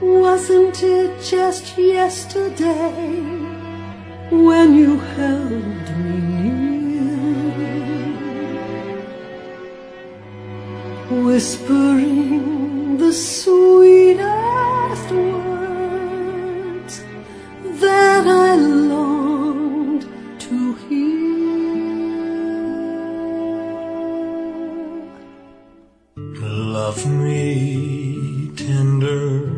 Wasn't it just yesterday when you held me near, whispering the sweetest words that I longed to hear? Love me tender,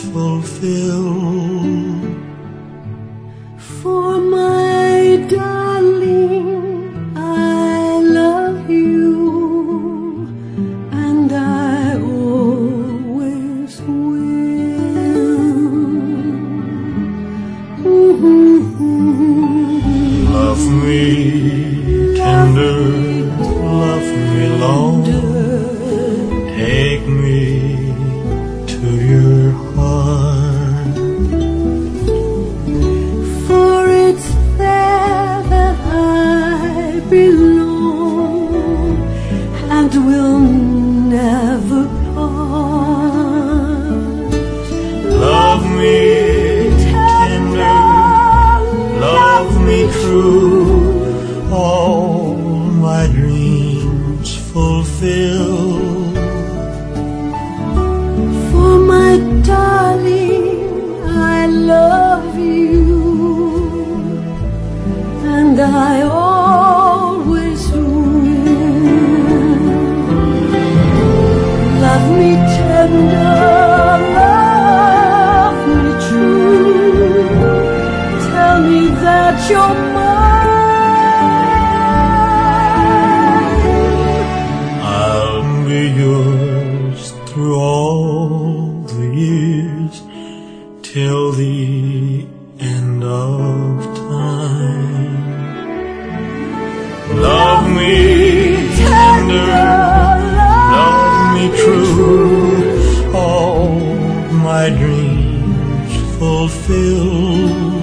fulfill. For my darling, I love you, and I always will. Mm-hmm. Love me tender, Belong and will that you're mine. I'll be yours through all the years till the end of time. Love me tender, love me true, all my dreams fulfill. For